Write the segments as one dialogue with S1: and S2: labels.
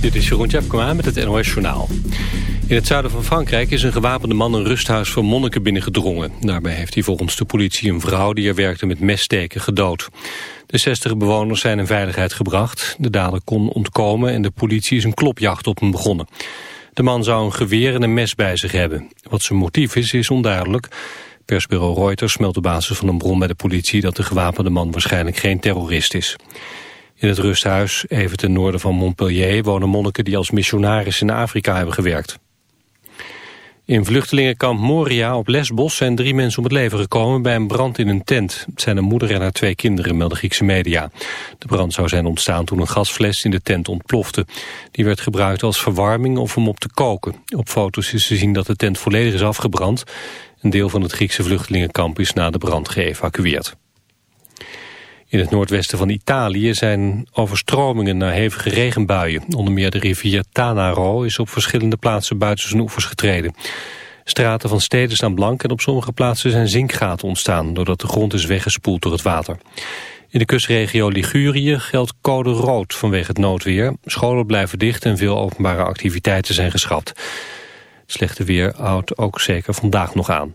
S1: Dit is Jeroen Tjepkema met het NOS Journaal. In het zuiden van Frankrijk is een gewapende man een rusthuis voor monniken binnengedrongen. Daarbij heeft hij volgens de politie een vrouw die er werkte met messteken gedood. De 60 bewoners zijn in veiligheid gebracht. De dader kon ontkomen en de politie is een klopjacht op hem begonnen. De man zou een geweer en een mes bij zich hebben. Wat zijn motief is, is onduidelijk. Persbureau Reuters meldt op basis van een bron bij de politie... dat de gewapende man waarschijnlijk geen terrorist is. In het rusthuis, even ten noorden van Montpellier... wonen monniken die als missionaris in Afrika hebben gewerkt. In vluchtelingenkamp Moria op Lesbos zijn drie mensen om het leven gekomen bij een brand in een tent. Het zijn een moeder en haar twee kinderen, melden Griekse media. De brand zou zijn ontstaan toen een gasfles in de tent ontplofte. Die werd gebruikt als verwarming of om op te koken. Op foto's is te zien dat de tent volledig is afgebrand. Een deel van het Griekse vluchtelingenkamp is na de brand geëvacueerd. In het noordwesten van Italië zijn overstromingen naar hevige regenbuien. Onder meer de rivier Tanaro is op verschillende plaatsen buiten zijn oevers getreden. Straten van steden staan blank en op sommige plaatsen zijn zinkgaten ontstaan... doordat de grond is weggespoeld door het water. In de kustregio Ligurië geldt code rood vanwege het noodweer. Scholen blijven dicht en veel openbare activiteiten zijn geschrapt. Slechte weer houdt ook zeker vandaag nog aan.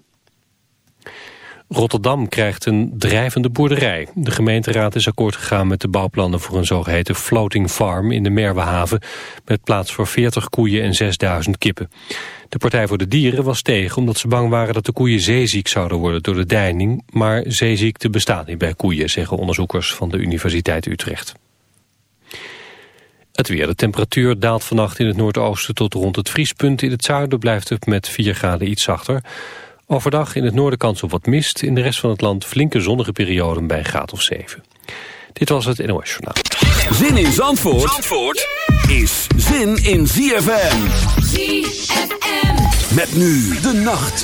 S1: Rotterdam krijgt een drijvende boerderij. De gemeenteraad is akkoord gegaan met de bouwplannen voor een zogeheten floating farm in de Merwehaven... met plaats voor 40 koeien en 6000 kippen. De Partij voor de Dieren was tegen omdat ze bang waren dat de koeien zeeziek zouden worden door de deining. Maar zeeziekte bestaat niet bij koeien, zeggen onderzoekers van de Universiteit Utrecht. Het weer. De temperatuur daalt vannacht in het noordoosten tot rond het vriespunt. In het zuiden blijft het met 4 graden iets zachter. Overdag in het noorden kans op wat mist. In de rest van het land flinke zonnige perioden bij een graad of 7. Dit was het NOS Journaal.
S2: Zin in Zandvoort, Zandvoort is zin in ZFM.
S3: ZFM.
S2: Met nu de nacht.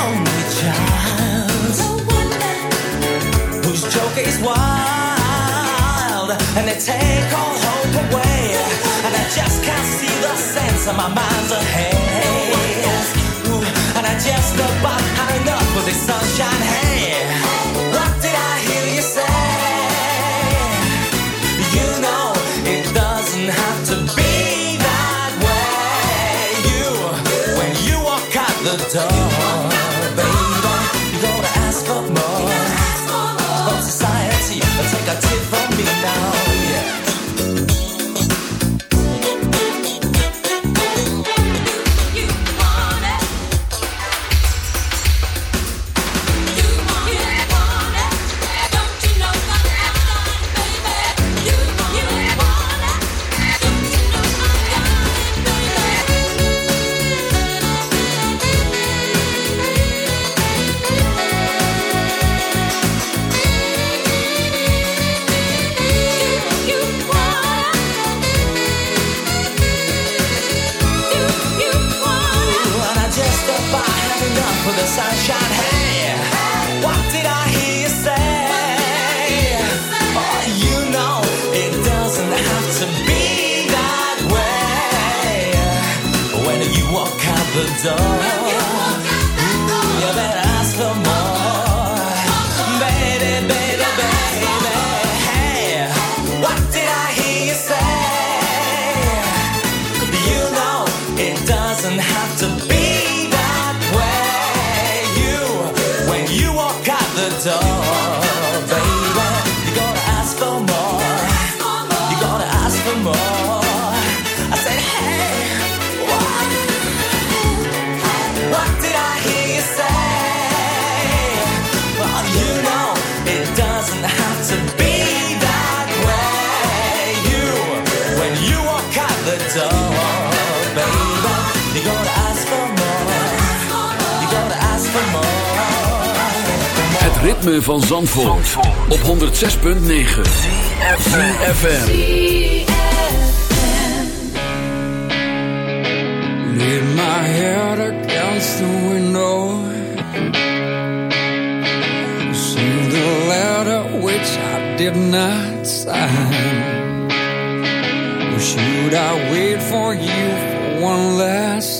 S4: For the hungry child whose joke is wild and they take all hope away. And I just can't see the sense of my mind's ahead. Ooh, and I just about had enough of this sunshine. Hey, now,
S2: van Zandvoort, op 106.9 FM.
S5: Laid my head against the window. Received a letter which I did not sign. Or should I you one last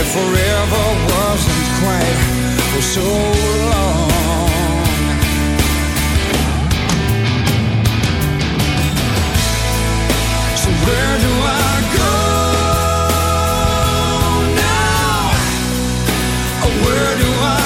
S5: if forever wasn't quite for so long? So where do I go now? Where do I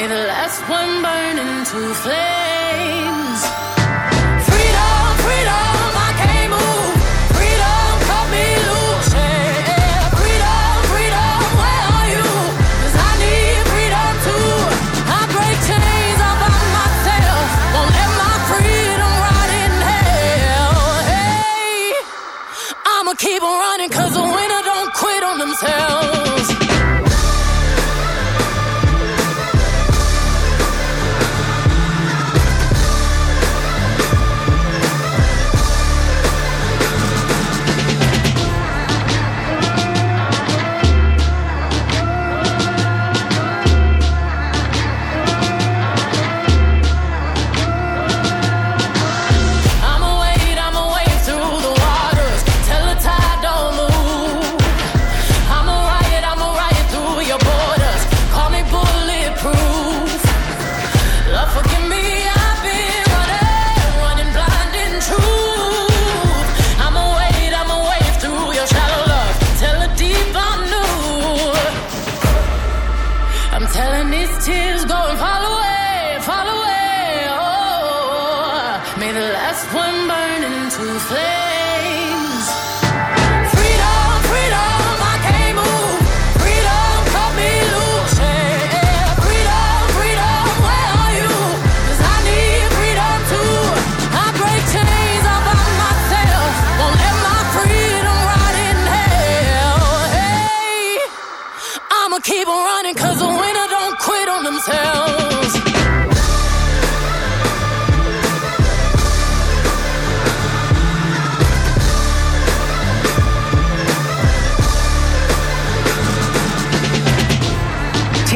S3: may the last one burn into flames.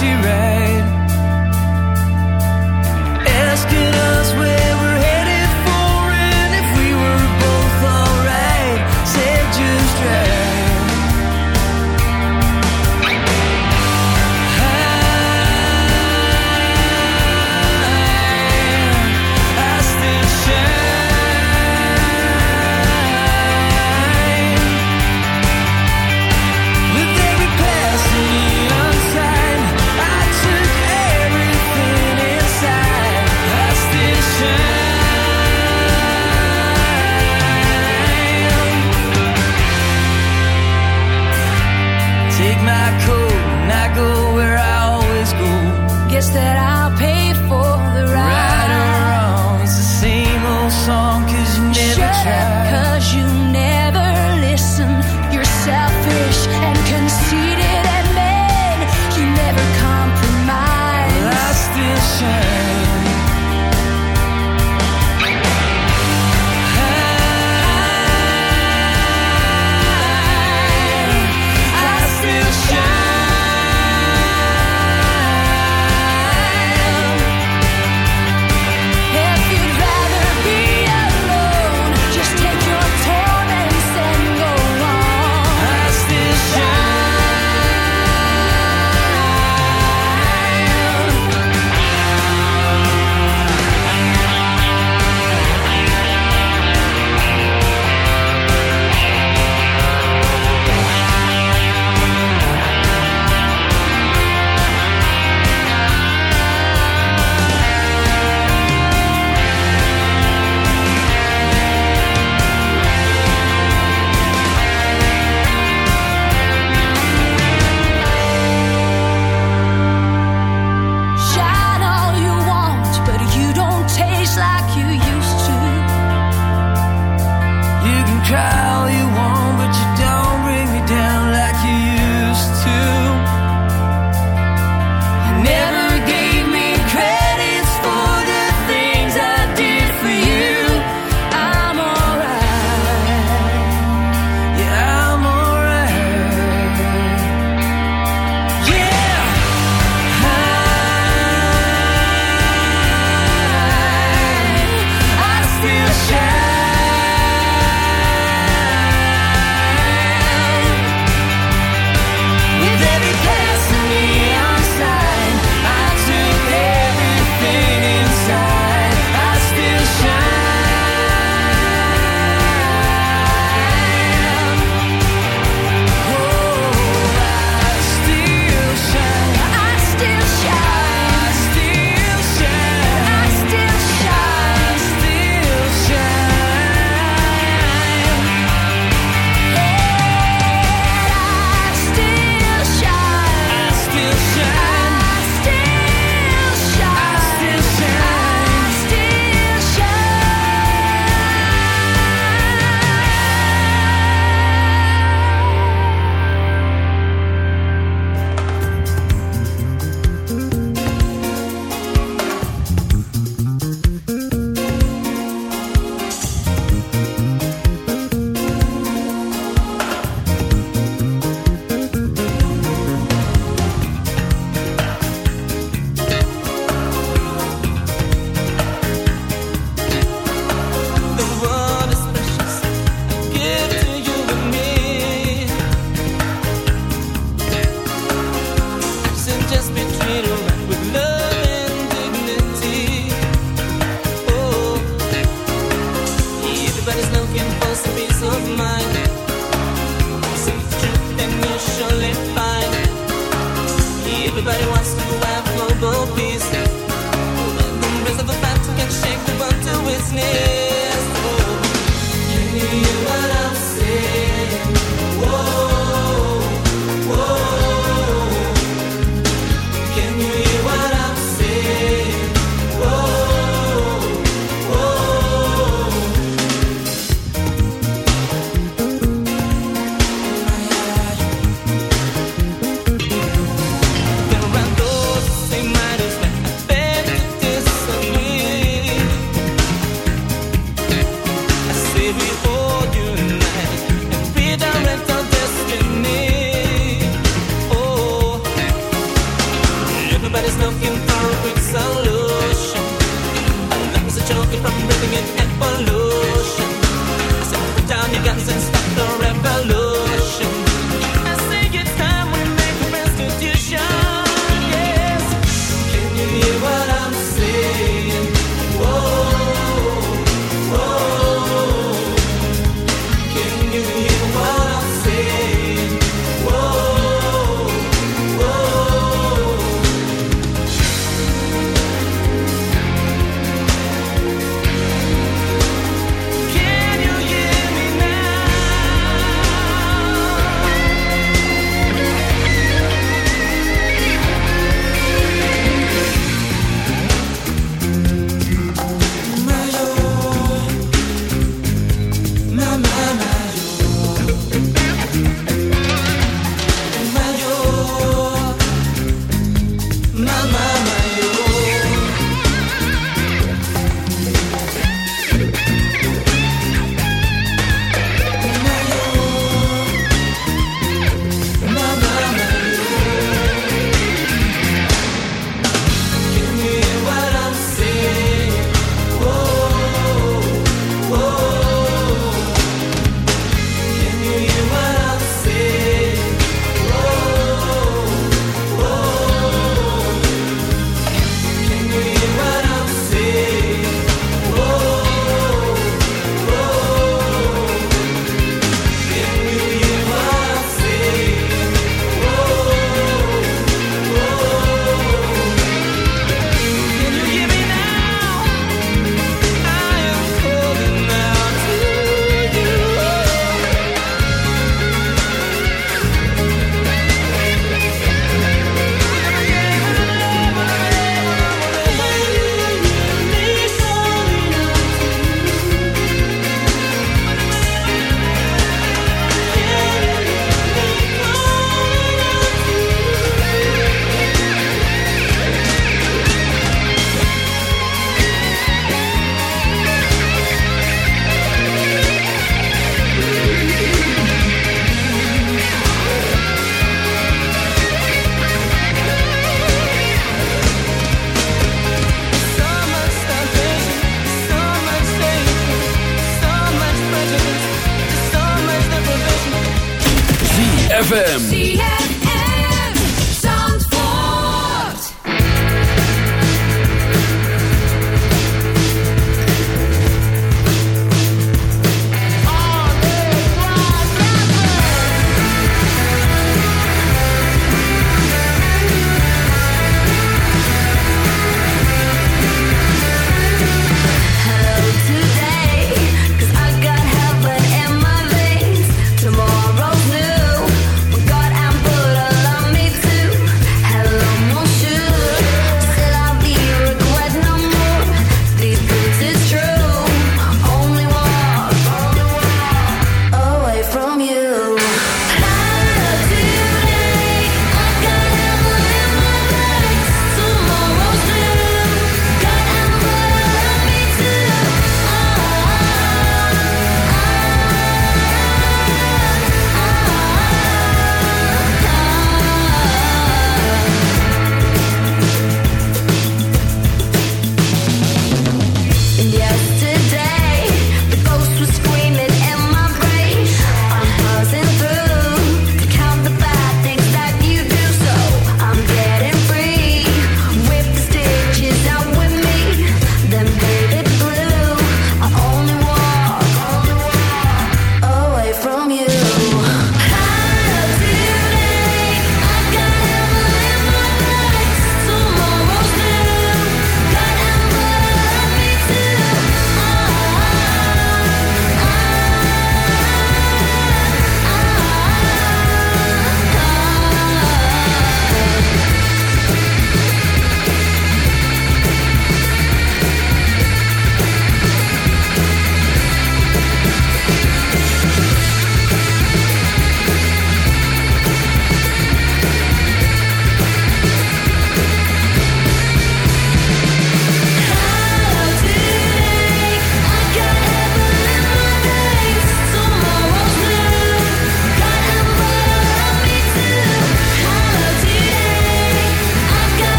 S6: This taxi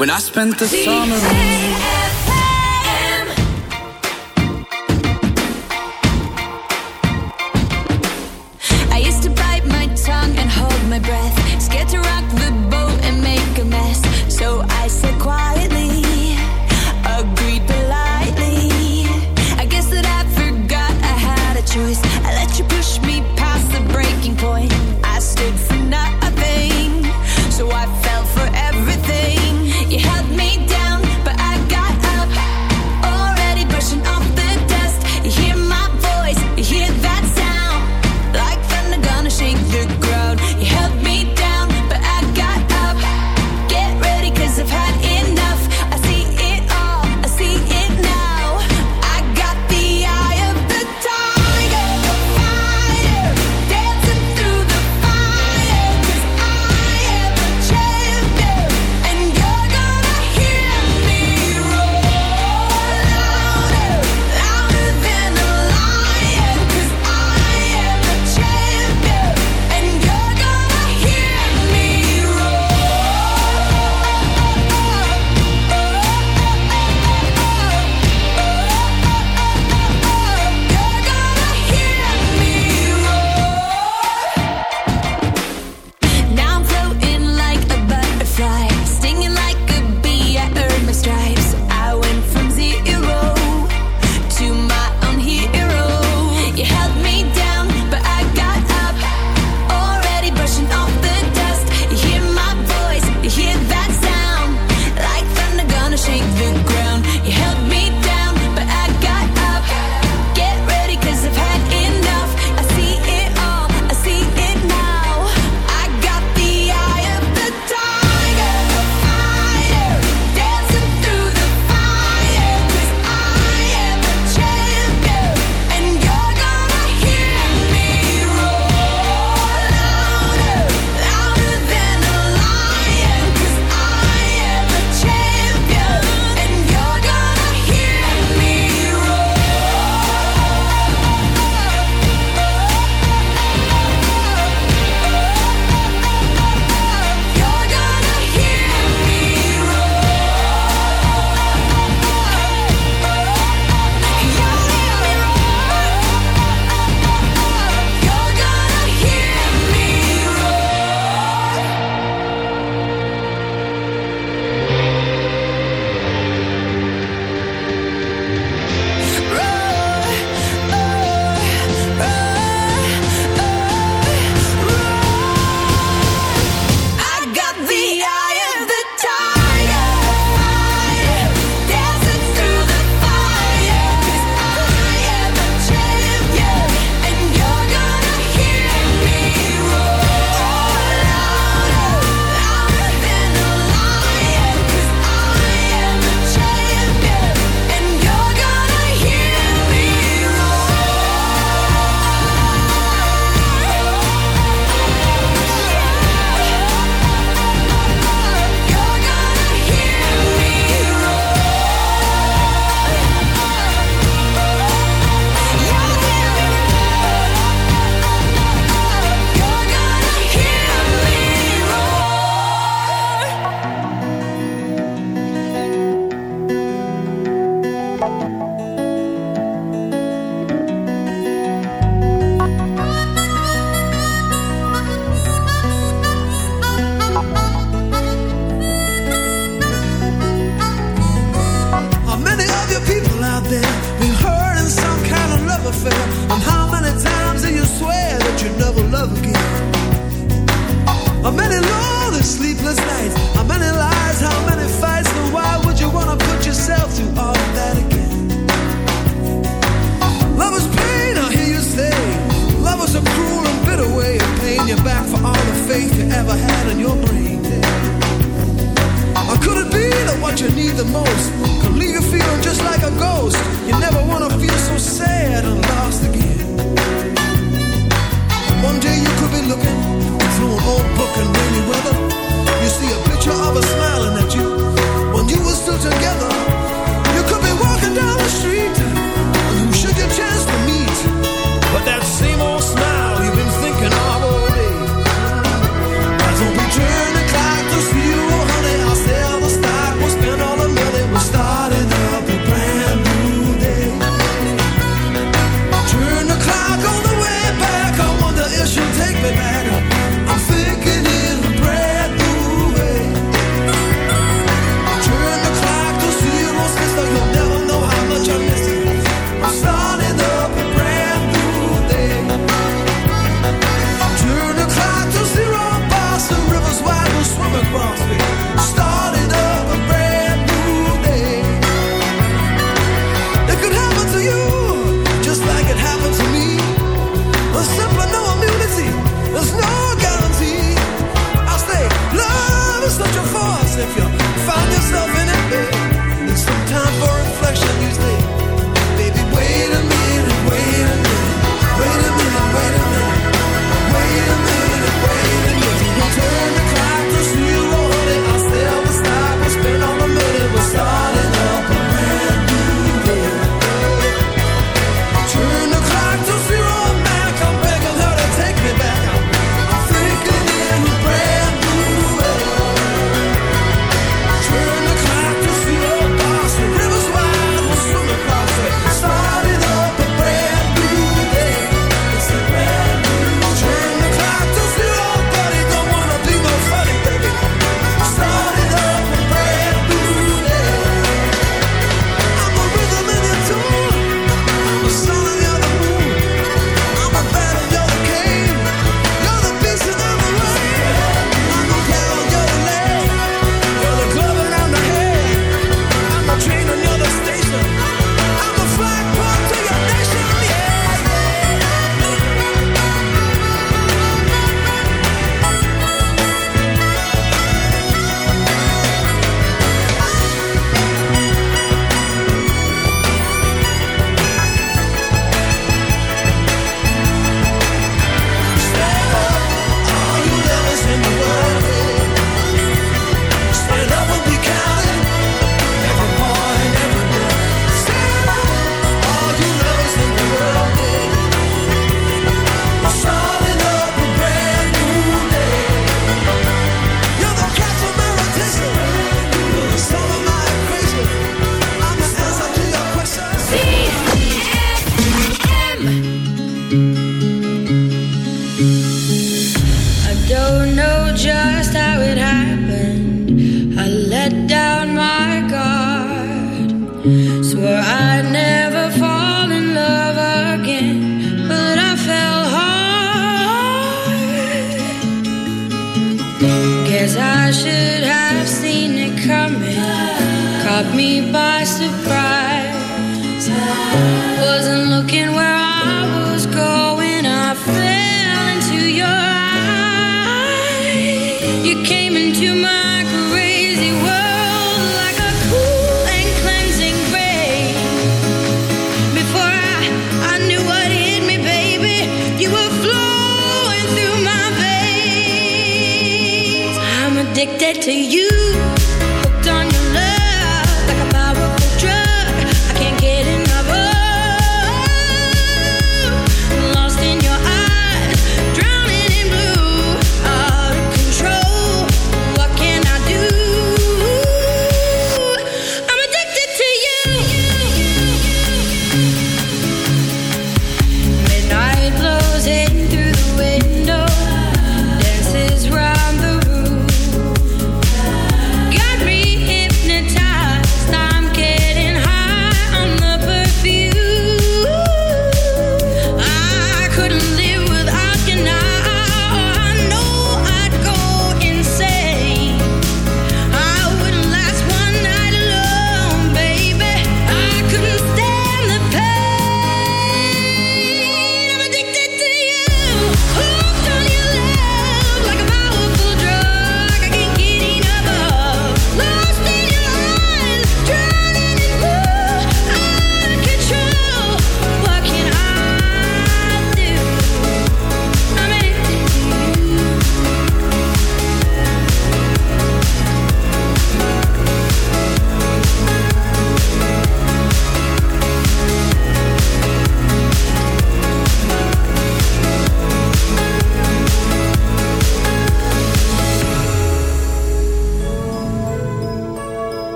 S6: When I spent the summer